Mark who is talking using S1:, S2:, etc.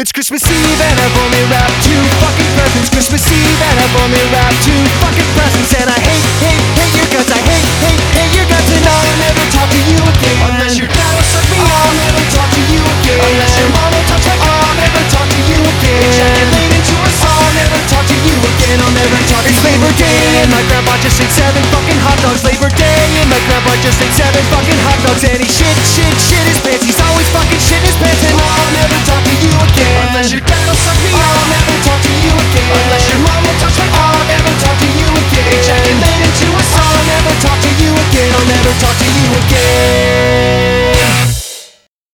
S1: It's Christmas Eve and I've only wrapped two fucking presents. Christmas Eve and I've only wrapped two fucking presents. And I hate, hate, hate your guts. I hate, hate, hate your guts. And I'll never talk to you again.
S2: Unless your dad will suck me
S1: I'll never talk to you again.
S2: Unless your mom will touch my
S1: I'll never talk to you again.
S2: Ejaculate into a song
S1: I'll never talk to you again. I'll never talk. It's Labor Day and my grandpa just ate seven fucking hot dogs. Labor Day and my grandpa just ate seven fucking hot dogs. And he